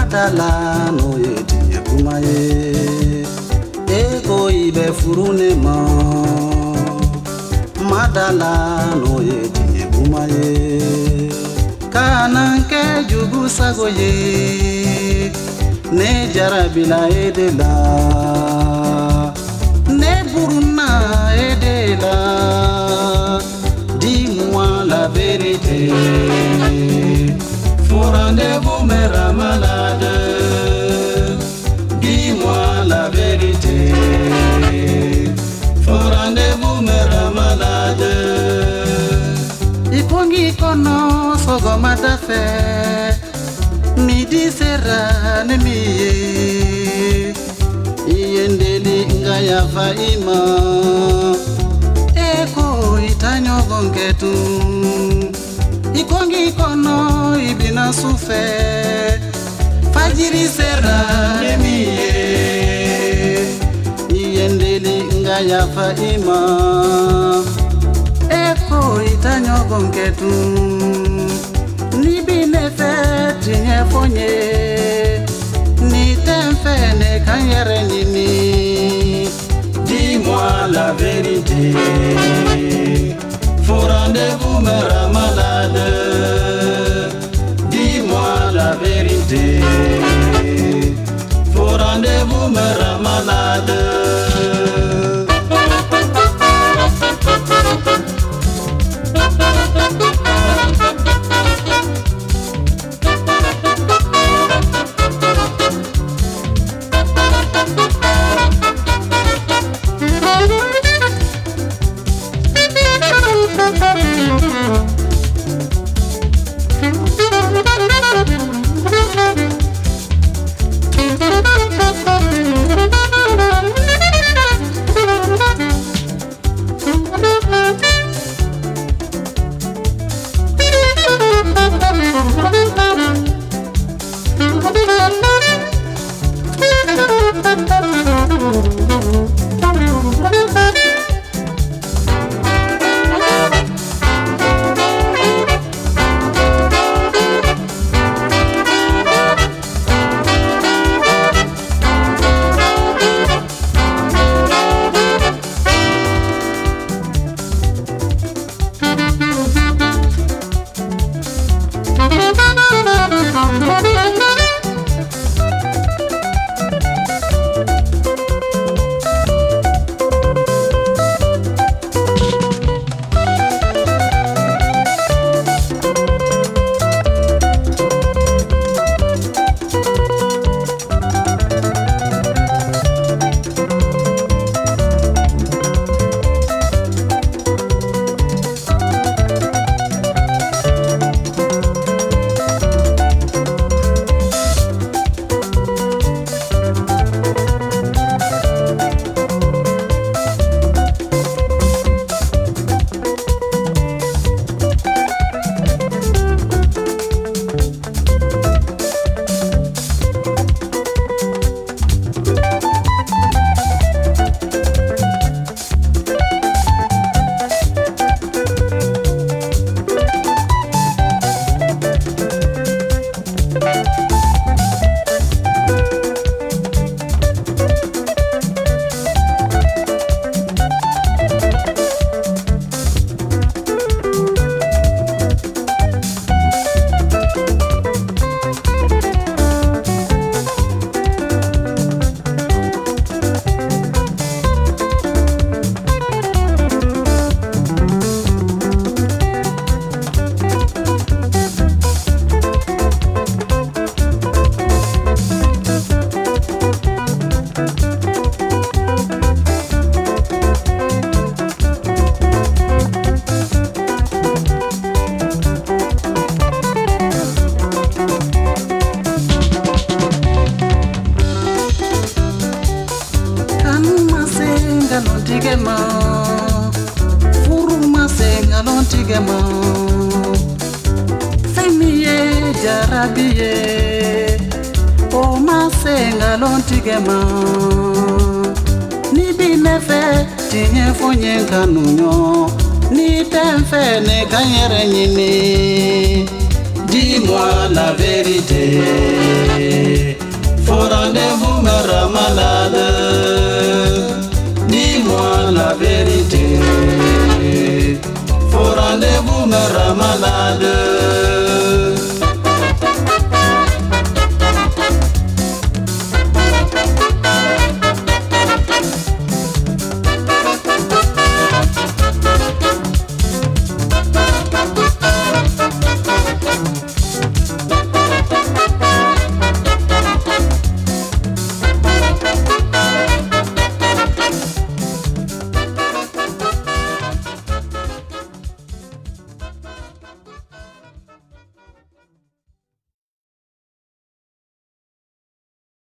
katalano yedi ekumaye ekoibe furunema matalano yedi ekumaye kananke jugusagoye ne jarabila edela ne buruna ed mois d'affaires, midi sera nemiye. Iyendeli ngaya faima, eko itanyo gongetu. Ikongi kono ibina sufe, fajiri sera nemiye. Iyendeli ngaya faima, eko itanyo gongetu. ni dis-moi la vérité faut rendez-vous me dis-moi la vérité faut rendez-vous me kɛma fɛn min ye jarabi ye o ma se nkalon tigɛ ma ni bi ne fɛ tiɲɛ fo ye ka nuɲɔ ni tɛ n fɛ Di ka n yɛrɛ ɲini dis la vérité de